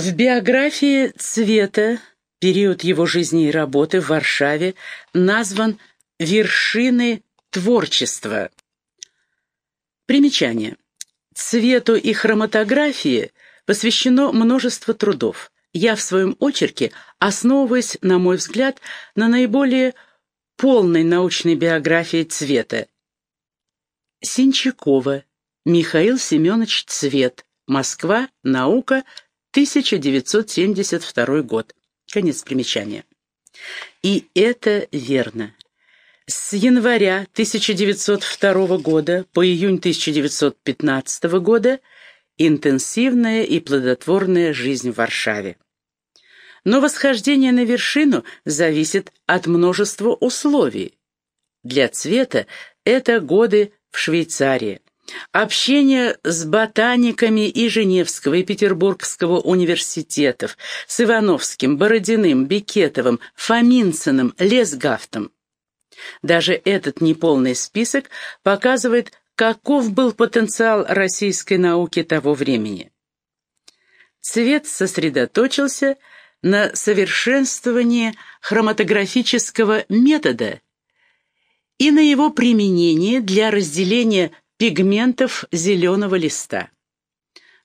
В биографии Цвета период его жизни и работы в Варшаве назван «Вершины творчества». Примечание. Цвету и хроматографии посвящено множество трудов. Я в своем очерке основываюсь, на мой взгляд, на наиболее полной научной биографии Цвета. Синчакова, Михаил Семенович Цвет, Москва, наука, 1972 год. Конец примечания. И это верно. С января 1902 года по июнь 1915 года интенсивная и плодотворная жизнь в Варшаве. Но восхождение на вершину зависит от множества условий. Для цвета это годы в Швейцарии. Общение с ботаниками и Женевского, и Петербургского университетов, с Ивановским, Бородиным, Бекетовым, Фоминциным, Лесгафтом. Даже этот неполный список показывает, каков был потенциал российской науки того времени. Цвет сосредоточился на совершенствовании хроматографического метода и на его применении для разделения пигментов зеленого листа.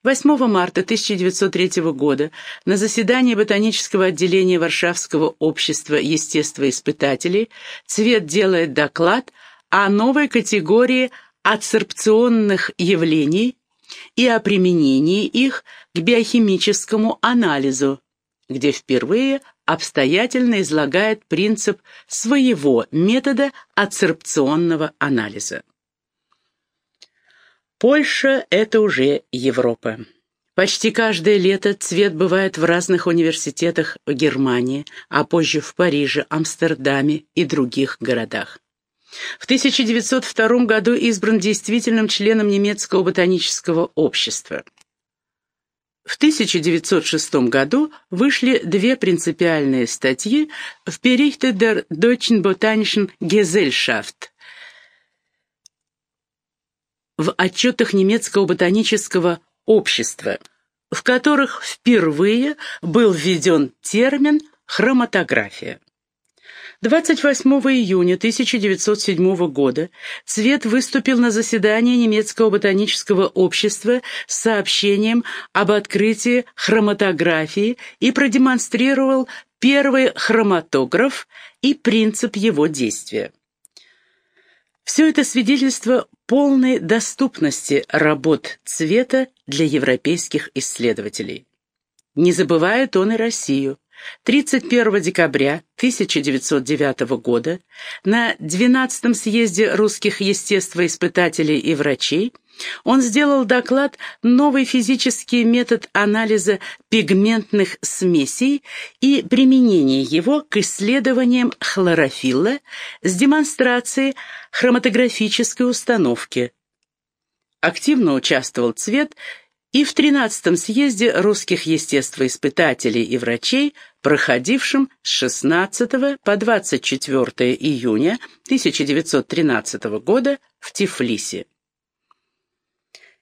8 марта 1903 года на заседании ботанического отделения Варшавского общества естествоиспытателей Цвет делает доклад о новой категории адсорбционных явлений и о применении их к биохимическому анализу, где впервые обстоятельно излагает принцип своего метода адсорбционного анализа. Польша — это уже Европа. Почти каждое лето цвет бывает в разных университетах в Германии, а позже в Париже, Амстердаме и других городах. В 1902 году избран действительным членом немецкого ботанического общества. В 1906 году вышли две принципиальные статьи в Berichte der Deutschen Botanischen Gesellschaft в отчетах немецкого ботанического общества, в которых впервые был введен термин «хроматография». 28 июня 1907 года Цвет выступил на заседании немецкого ботанического общества с сообщением об открытии хроматографии и продемонстрировал первый хроматограф и принцип его действия. Все это свидетельство полной доступности работ цвета для европейских исследователей. Не забывает он и Россию. 31 декабря 1909 года на 12-м съезде русских естествоиспытателей и врачей он сделал доклад «Новый физический метод анализа пигментных смесей и применение его к исследованиям хлорофилла с демонстрацией хроматографической установки». Активно участвовал цвет и в 13-м съезде русских естествоиспытателей и врачей, проходившем с 16 по 24 июня 1913 года в Тифлисе.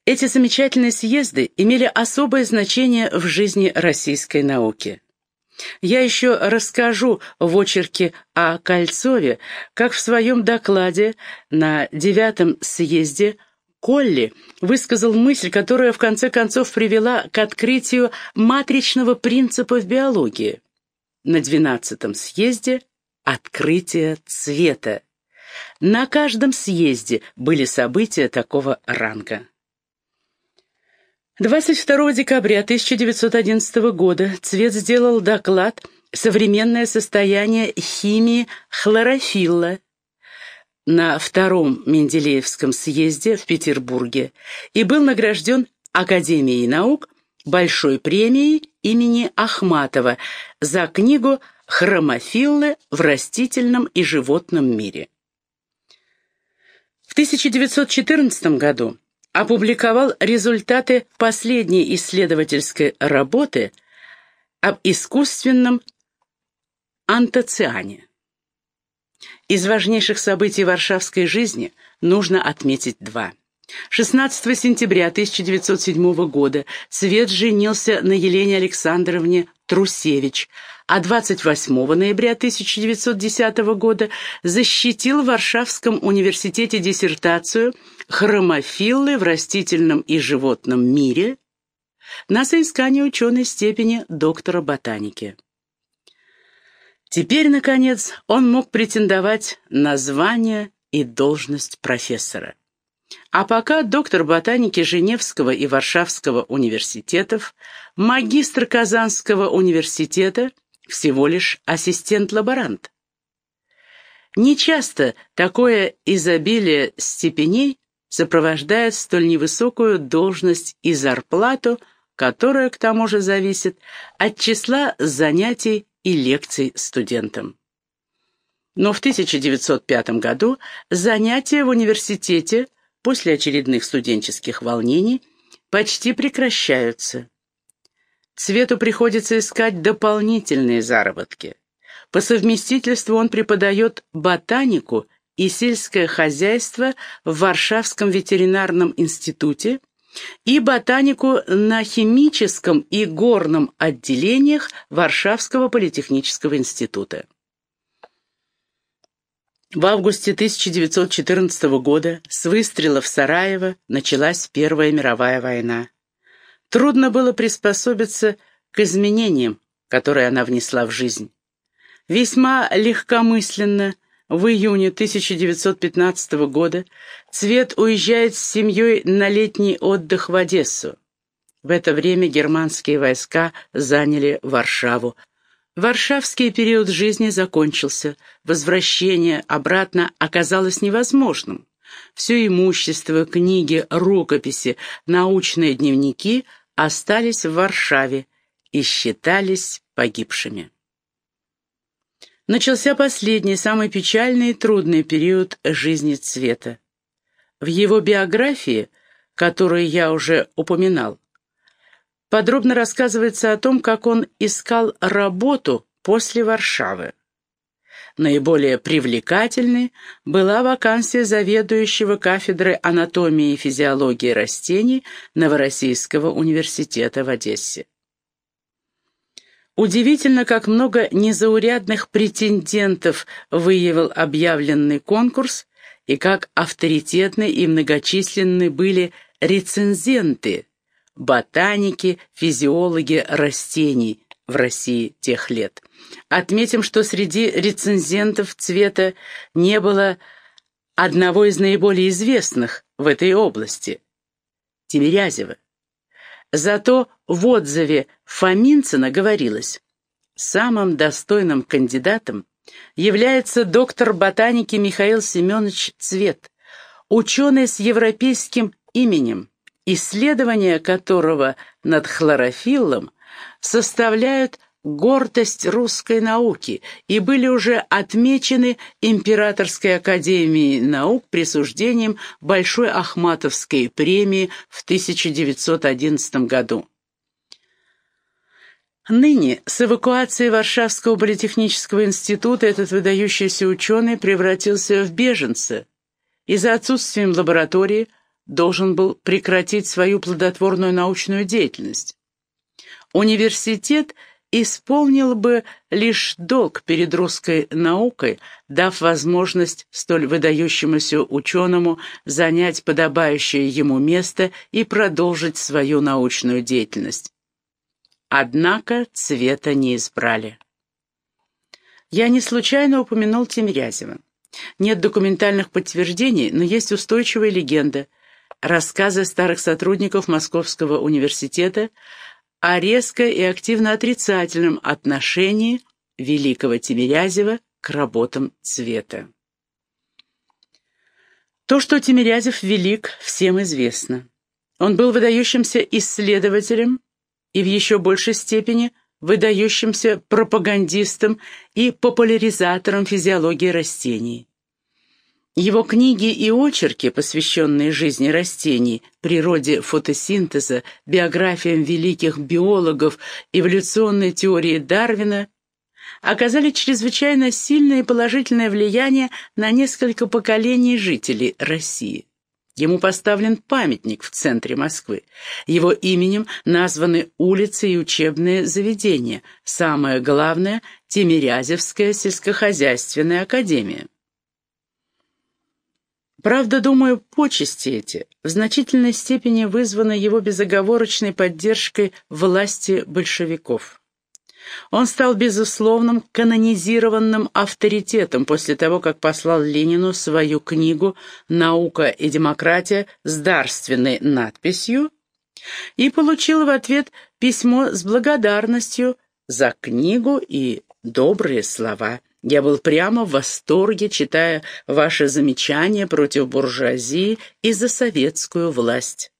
Эти замечательные съезды имели особое значение в жизни российской науки. Я еще расскажу в очерке о Кольцове, как в своем докладе на девятом съезде Колли высказал мысль, которая в конце концов привела к открытию матричного принципа в биологии. На двенадцатом съезде открытие цвета. На каждом съезде были события такого ранга. 22 декабря 1911 года Цвет сделал доклад «Современное состояние химии хлорофилла» на втором Менделеевском съезде в Петербурге и был награжден Академией наук Большой премией имени Ахматова за книгу «Хромофиллы в растительном и животном мире». В 1914 году опубликовал результаты последней исследовательской работы об искусственном антоциане. Из важнейших событий варшавской жизни нужно отметить два. 16 сентября 1907 года Цвет женился на Елене Александровне Трусевич, а 28 ноября 1910 года защитил в Варшавском университете диссертацию «Хромофиллы в растительном и животном мире» на соискание ученой степени доктора ботаники. Теперь, наконец, он мог претендовать на звание и должность профессора. А пока доктор ботаники Женевского и Варшавского университетов, магистр Казанского университета, всего лишь ассистент-лаборант. Нечасто такое изобилие степеней сопровождает столь невысокую должность и зарплату, которая, к тому же, зависит от числа занятий и лекций студентам. Но в 1905 году занятия в университете после очередных студенческих волнений почти прекращаются. Цвету приходится искать дополнительные заработки. По совместительству он преподает ботанику и сельское хозяйство в Варшавском ветеринарном институте и ботанику на химическом и горном отделениях Варшавского политехнического института. В августе 1914 года с выстрелов Сараева началась Первая мировая война. Трудно было приспособиться к изменениям, которые она внесла в жизнь. Весьма легкомысленно в июне 1915 года Цвет уезжает с семьей на летний отдых в Одессу. В это время германские войска заняли Варшаву, Варшавский период жизни закончился, возвращение обратно оказалось невозможным. Все имущество, книги, рукописи, научные дневники остались в Варшаве и считались погибшими. Начался последний, самый печальный и трудный период жизни Цвета. В его биографии, которую я уже упоминал, подробно рассказывается о том, как он искал работу после Варшавы. Наиболее привлекательной была вакансия заведующего кафедры анатомии и физиологии растений Новороссийского университета в Одессе. Удивительно, как много незаурядных претендентов выявил объявленный конкурс и как авторитетны и многочисленны были рецензенты, ботаники, физиологи растений в России тех лет. Отметим, что среди рецензентов цвета не было одного из наиболее известных в этой области – Тимирязева. Зато в отзыве Фоминцина говорилось, самым достойным кандидатом является доктор ботаники Михаил Семенович Цвет, ученый с европейским именем, исследования которого над хлорофиллом составляют гордость русской науки и были уже отмечены Императорской академией наук присуждением Большой Ахматовской премии в 1911 году. Ныне с эвакуацией Варшавского политехнического института этот выдающийся ученый превратился в беженца. Из-за отсутствием лаборатории должен был прекратить свою плодотворную научную деятельность. Университет исполнил бы лишь долг перед русской наукой, дав возможность столь выдающемуся ученому занять подобающее ему место и продолжить свою научную деятельность. Однако цвета не избрали. Я не случайно упомянул Тимирязева. Нет документальных подтверждений, но есть устойчивая легенда – рассказы старых сотрудников Московского университета о резко и активно отрицательном отношении великого Тимирязева к работам цвета. То, что Тимирязев велик, всем известно. Он был выдающимся исследователем и в еще большей степени выдающимся пропагандистом и популяризатором физиологии растений. Его книги и очерки, посвященные жизни растений, природе фотосинтеза, биографиям великих биологов, эволюционной теории Дарвина, оказали чрезвычайно сильное и положительное влияние на несколько поколений жителей России. Ему поставлен памятник в центре Москвы. Его именем названы улицы и учебные заведения. Самое главное – Тимирязевская сельскохозяйственная академия. Правда, думаю, почести эти в значительной степени вызваны его безоговорочной поддержкой власти большевиков. Он стал безусловным канонизированным авторитетом после того, как послал Ленину свою книгу «Наука и демократия» с дарственной надписью и получил в ответ письмо с благодарностью за книгу и добрые слова. Я был прямо в восторге, читая ваши замечания против буржуазии и за советскую власть.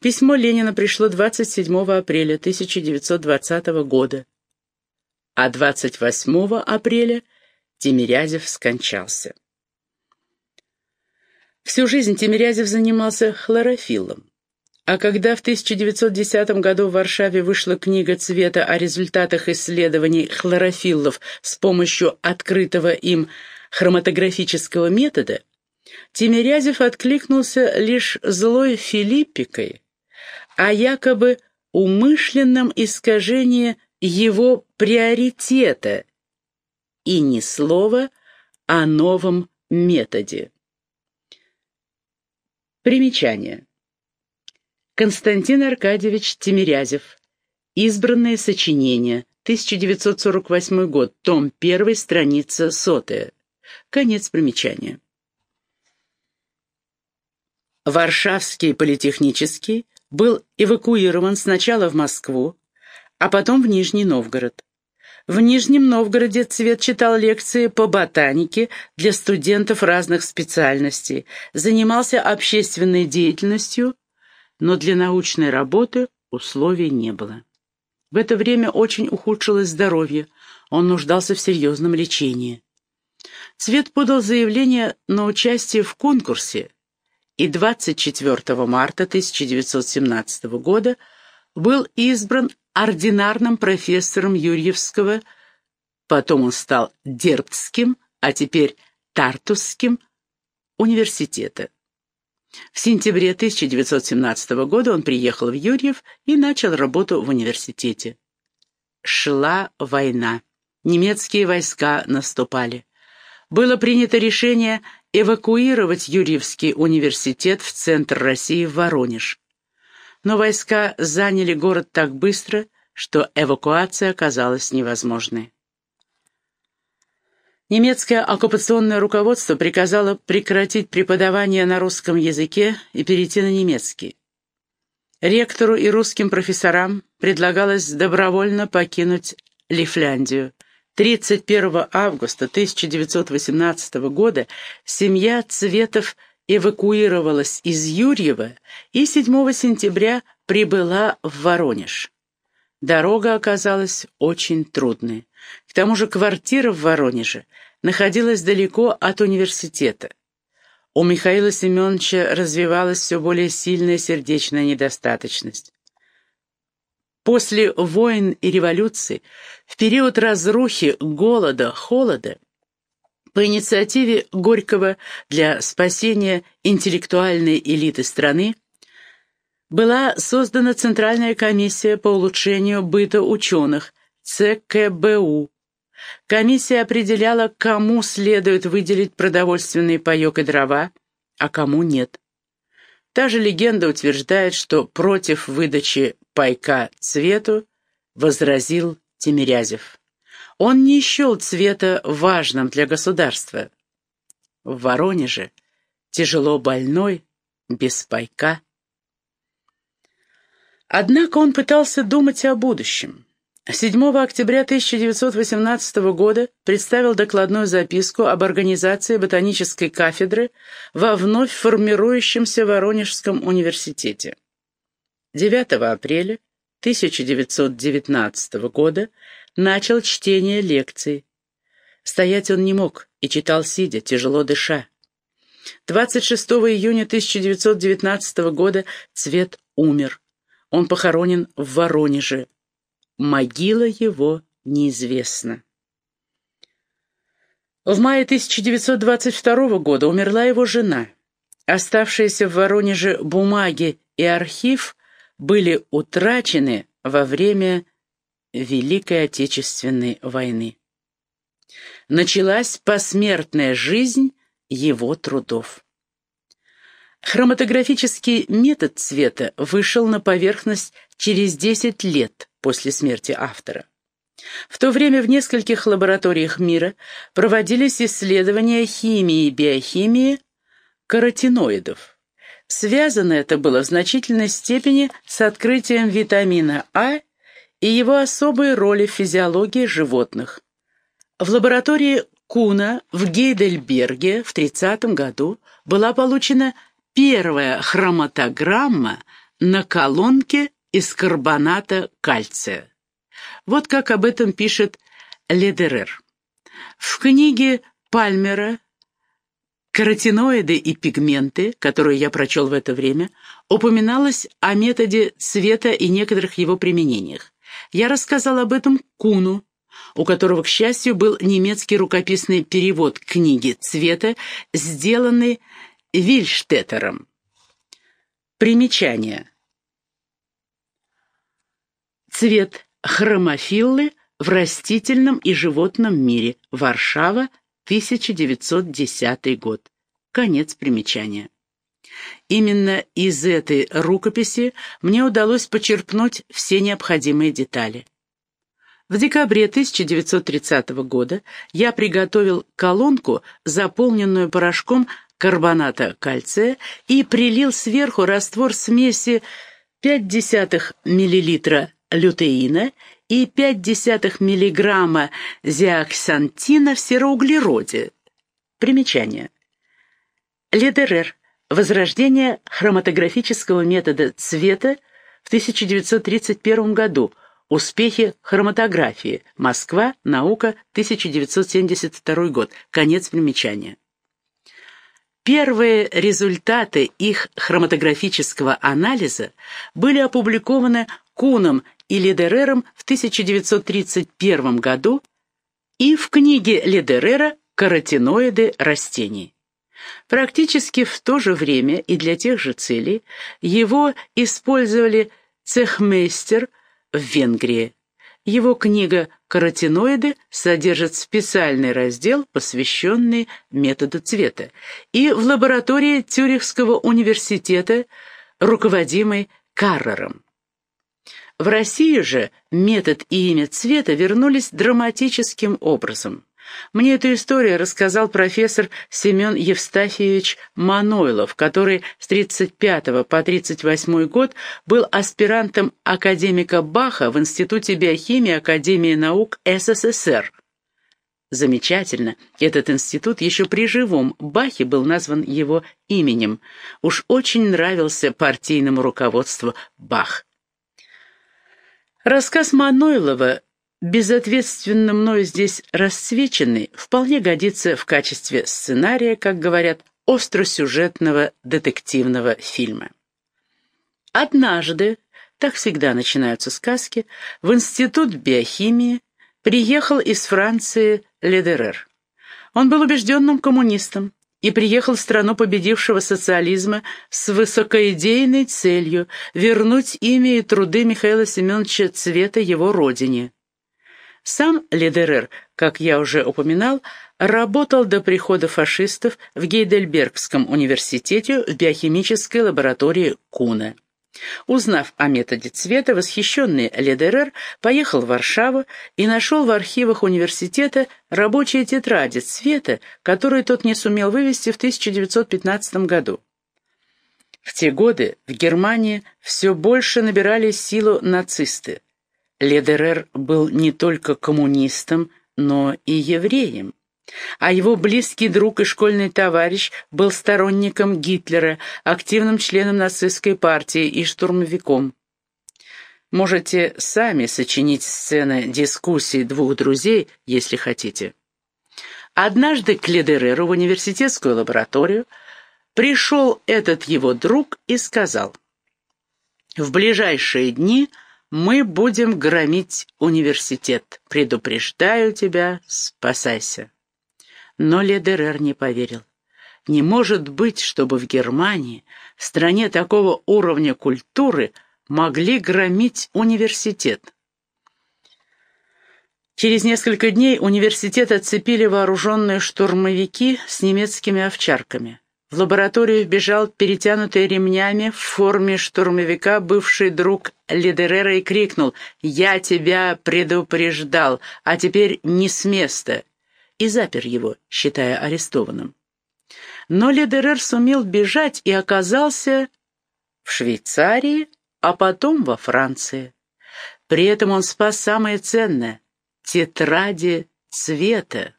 Письмо Ленина пришло 27 апреля 1920 года, а 28 апреля Тимирязев скончался. Всю жизнь Тимирязев занимался хлорофиллом. А когда в 1910 году в Варшаве вышла книга «Цвета» о результатах исследований хлорофиллов с помощью открытого им хроматографического метода, Тимирязев откликнулся лишь злой Филиппикой, а якобы умышленном искажении его приоритета и ни слова о новом методе. Примечание. Константин Аркадьевич Тимирязев. Избранные сочинения. 1948 год. Том 1. Страница 100. Конец примечания. Варшавский политехнический был эвакуирован сначала в Москву, а потом в Нижний Новгород. В Нижнем Новгороде Цвет читал лекции по ботанике для студентов разных специальностей, занимался общественной деятельностью, но для научной работы условий не было. В это время очень ухудшилось здоровье, он нуждался в серьезном лечении. Цвет подал заявление на участие в конкурсе и 24 марта 1917 года был избран ординарным профессором Юрьевского, потом он стал Дербцким, а теперь Тартусским университета. В сентябре 1917 года он приехал в Юрьев и начал работу в университете. Шла война. Немецкие войска наступали. Было принято решение эвакуировать Юрьевский университет в центр России в Воронеж. Но войска заняли город так быстро, что эвакуация оказалась невозможной. Немецкое оккупационное руководство приказало прекратить преподавание на русском языке и перейти на немецкий. Ректору и русским профессорам предлагалось добровольно покинуть Лифляндию. 31 августа 1918 года семья Цветов эвакуировалась из Юрьева и 7 сентября прибыла в Воронеж. Дорога оказалась очень трудной. К тому же квартира в Воронеже находилась далеко от университета. У Михаила Семеновича развивалась все более сильная сердечная недостаточность. После войн и революции, в период разрухи, голода, холода, по инициативе Горького для спасения интеллектуальной элиты страны была создана Центральная комиссия по улучшению быта ученых, ЦКБУ. Комиссия определяла, кому следует выделить продовольственный паек и дрова, а кому нет. Та же легенда утверждает, что против выдачи пайка цвету возразил Тимирязев. Он не счел цвета важным для государства. В Воронеже тяжело больной, без пайка. Однако он пытался думать о будущем. 7 октября 1918 года представил докладную записку об организации ботанической кафедры во вновь формирующемся Воронежском университете. 9 апреля 1919 года начал чтение лекций. Стоять он не мог и читал сидя, тяжело дыша. 26 июня 1919 года Цвет умер. Он похоронен в Воронеже. Могила его неизвестна. В мае 1922 года умерла его жена. Оставшиеся в Воронеже бумаги и архив были утрачены во время Великой Отечественной войны. Началась посмертная жизнь его трудов. Хроматографический метод цвета вышел на поверхность через 10 лет после смерти автора. В то время в нескольких лабораториях мира проводились исследования химии и биохимии каротиноидов. Связано это было в значительной степени с открытием витамина А и его особой роли в физиологии животных. В лаборатории Куна в Гейдельберге в 30 году была получена первая хроматограмма на колонке из карбоната кальция. Вот как об этом пишет Ледерер. В книге Пальмера «Каротиноиды и пигменты», которую я прочел в это время, упоминалось о методе цвета и некоторых его применениях. Я рассказал об этом Куну, у которого, к счастью, был немецкий рукописный перевод книги «Цвета», сделанный Вильштеттером. Примечание. Цвет хромофиллы в растительном и животном мире. Варшава, 1910 год. Конец примечания. Именно из этой рукописи мне удалось почерпнуть все необходимые детали. В декабре 1930 года я приготовил колонку, заполненную порошком карбоната кальция, и прилил сверху раствор смеси 0,5 мл лютеина и 0,5 мг зиаксантина в сероуглероде. Примечание. Ледерер. Возрождение хроматографического метода цвета в 1931 году. Успехи хроматографии. Москва. Наука. 1972 год. Конец примечания. Первые результаты их хроматографического анализа были опубликованы Куном и Ледерером в 1931 году и в книге Ледерера «Каротиноиды растений». Практически в то же время и для тех же целей его использовали цехмейстер в Венгрии. Его книга «Каротиноиды» содержит специальный раздел, посвященный методу цвета, и в лаборатории Тюрихского университета, руководимой Каррером. В России же метод и имя цвета вернулись драматическим образом. Мне эту историю рассказал профессор Семен Евстафьевич Манойлов, который с 35 по 38 год был аспирантом академика Баха в Институте биохимии Академии наук СССР. Замечательно, этот институт еще при живом Бахе был назван его именем. Уж очень нравился партийному руководству Бах. Рассказ Манойлова безответственно мною здесь расцвеченный, вполне годится в качестве сценария, как говорят, остросюжетного детективного фильма. Однажды, так всегда начинаются сказки, в Институт биохимии приехал из Франции Ледерер. Он был убежденным коммунистом и приехал в страну победившего социализма с высокоидейной целью вернуть имя и труды Михаила Семеновича Цвета его родине. Сам Ледерер, как я уже упоминал, работал до прихода фашистов в Гейдельбергском университете в биохимической лаборатории Куна. Узнав о методе цвета, восхищенный Ледерер поехал в Варшаву и нашел в архивах университета рабочие тетради цвета, которые тот не сумел вывести в 1915 году. В те годы в Германии все больше набирали силу нацисты. Ледерер был не только коммунистом, но и евреем. А его близкий друг и школьный товарищ был сторонником Гитлера, активным членом нацистской партии и штурмовиком. Можете сами сочинить сцены дискуссий двух друзей, если хотите. Однажды к Ледереру в университетскую лабораторию пришел этот его друг и сказал, «В ближайшие дни – мы будем громить университет. Предупреждаю тебя, спасайся. Но Ледерер не поверил. Не может быть, чтобы в Германии, в стране такого уровня культуры, могли громить университет. Через несколько дней университет отцепили вооруженные штурмовики с немецкими овчарками. В лабораторию вбежал перетянутый ремнями в форме штурмовика бывший друг Лидерера и крикнул «Я тебя предупреждал, а теперь не с места!» И запер его, считая арестованным. Но Лидерер сумел бежать и оказался в Швейцарии, а потом во Франции. При этом он спас самое ценное — тетради цвета.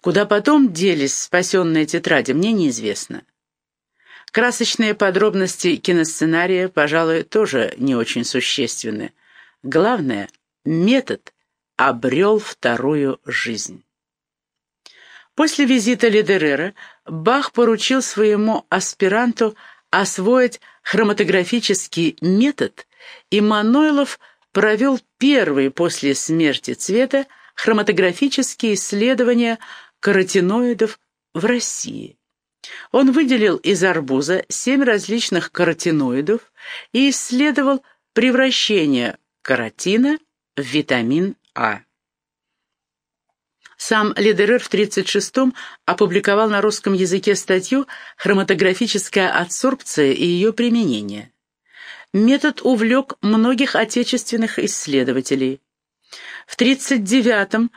Куда потом делись спасенные тетради, мне неизвестно. Красочные подробности киносценария, пожалуй, тоже не очень существенны. Главное, метод обрел вторую жизнь. После визита Лидерера Бах поручил своему аспиранту освоить хроматографический метод, и Манойлов провел первый после смерти цвета хроматографические исследования каротиноидов в России. Он выделил из арбуза семь различных каротиноидов и исследовал превращение каротина в витамин А. Сам Лидерер в 1936-м опубликовал на русском языке статью «Хроматографическая адсорбция и ее применение». Метод увлек многих отечественных исследователей. В 1939-м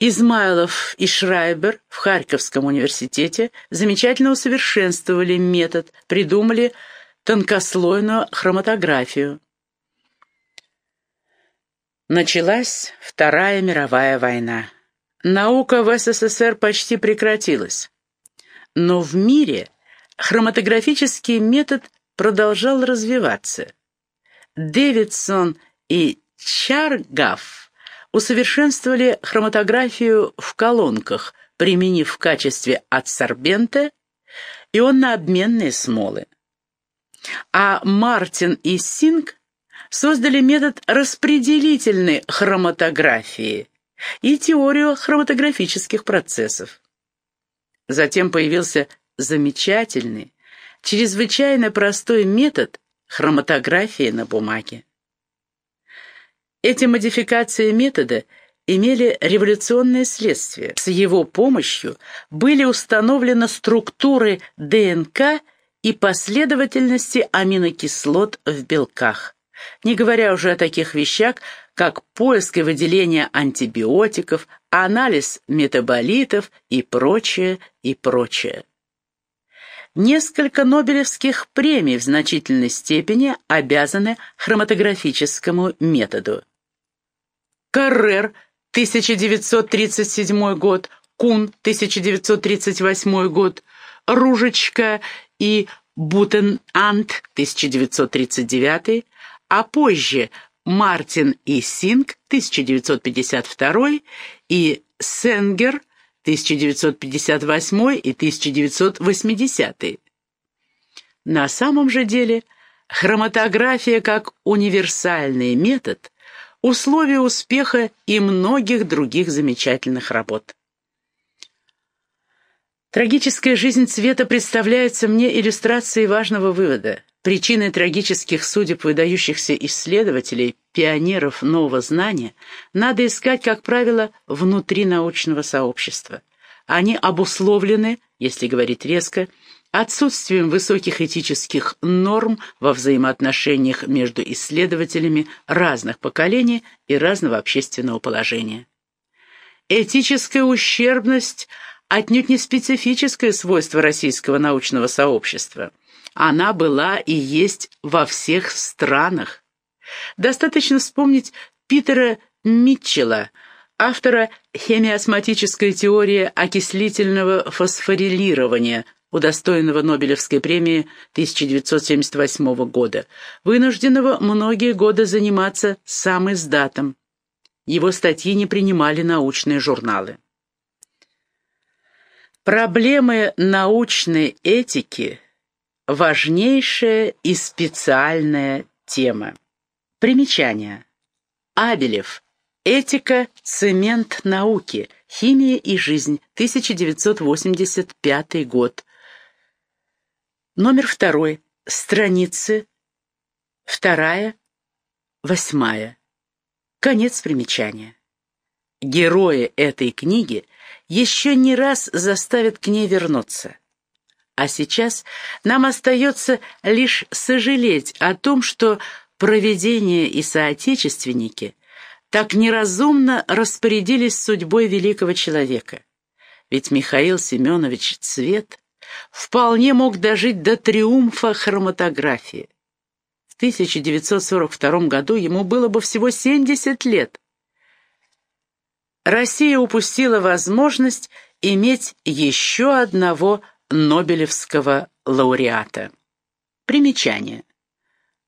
Измайлов и Шрайбер в Харьковском университете замечательно усовершенствовали метод, придумали тонкослойную хроматографию. Началась Вторая мировая война. Наука в СССР почти прекратилась. Но в мире хроматографический метод продолжал развиваться. Дэвидсон и Чаргав усовершенствовали хроматографию в колонках, применив в качестве адсорбента ионно-обменные смолы. А Мартин и Синг создали метод распределительной хроматографии и теорию хроматографических процессов. Затем появился замечательный, чрезвычайно простой метод хроматографии на бумаге. Эти модификации метода имели революционное следствие. С его помощью были установлены структуры ДНК и последовательности аминокислот в белках, не говоря уже о таких вещах, как поиск и выделение антибиотиков, анализ метаболитов и прочее, и прочее. Несколько нобелевских премий в значительной степени обязаны хроматографическому методу. Каррер, 1937 год, Кун, 1938 год, Ружечка и Бутенант, 1939, а позже Мартин и Синг, 1952, и Сенгер, 1958 и 1980. На самом же деле хроматография как универсальный метод условия успеха и многих других замечательных работ. Трагическая жизнь цвета представляется мне иллюстрацией важного вывода. Причиной трагических судеб выдающихся исследователей, пионеров нового знания, надо искать, как правило, внутри научного сообщества. Они обусловлены, если говорить резко, отсутствием высоких этических норм во взаимоотношениях между исследователями разных поколений и разного общественного положения. Этическая ущербность отнюдь не специфическое свойство российского научного сообщества. Она была и есть во всех странах. Достаточно вспомнить Питера Митчелла, автора хемиосматической теории окислительного фосфорилирования, удостоенного Нобелевской премии 1978 года, вынужденного многие годы заниматься сам издатом. Его статьи не принимали научные журналы. Проблемы научной этики – важнейшая и специальная тема. Примечание. Абелев. Этика, цемент науки. Химия и жизнь. 1985 год. Номер второй. Страницы. Вторая. Восьмая. Конец примечания. Герои этой книги еще не раз заставят к ней вернуться. А сейчас нам остается лишь сожалеть о том, что проведение и соотечественники – так неразумно распорядились судьбой великого человека. Ведь Михаил Семенович Цвет вполне мог дожить до триумфа хроматографии. В 1942 году ему было бы всего 70 лет. Россия упустила возможность иметь еще одного Нобелевского лауреата. Примечание.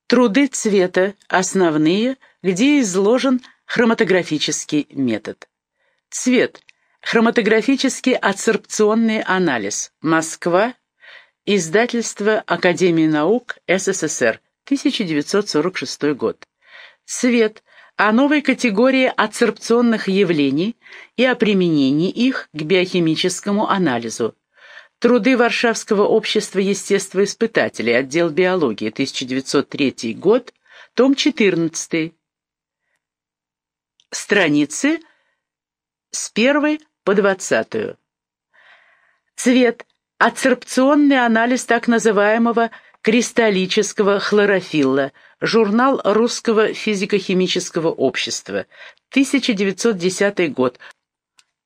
Труды цвета основные, где изложен Хроматографический метод. Цвет. Хроматографический адсорбционный анализ. Москва. Издательство Академии наук СССР. 1946 год. Цвет. О новой категории адсорбционных явлений и о применении их к биохимическому анализу. Труды Варшавского общества естествоиспытателей, отдел биологии, 1903 год, том 14, Страницы с первой по двадцатую. Цвет. Адсорбционный анализ так называемого кристаллического хлорофилла. Журнал Русского физико-химического общества. 1910 год.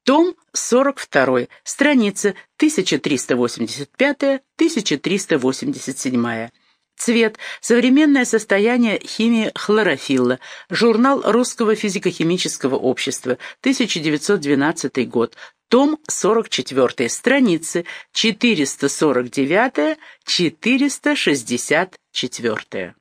Том 42. Страница 1385-1387. Цвет. Современное состояние химии хлорофилла. Журнал Русского физико-химического общества. 1912 год. Том 44. Страницы 449-464.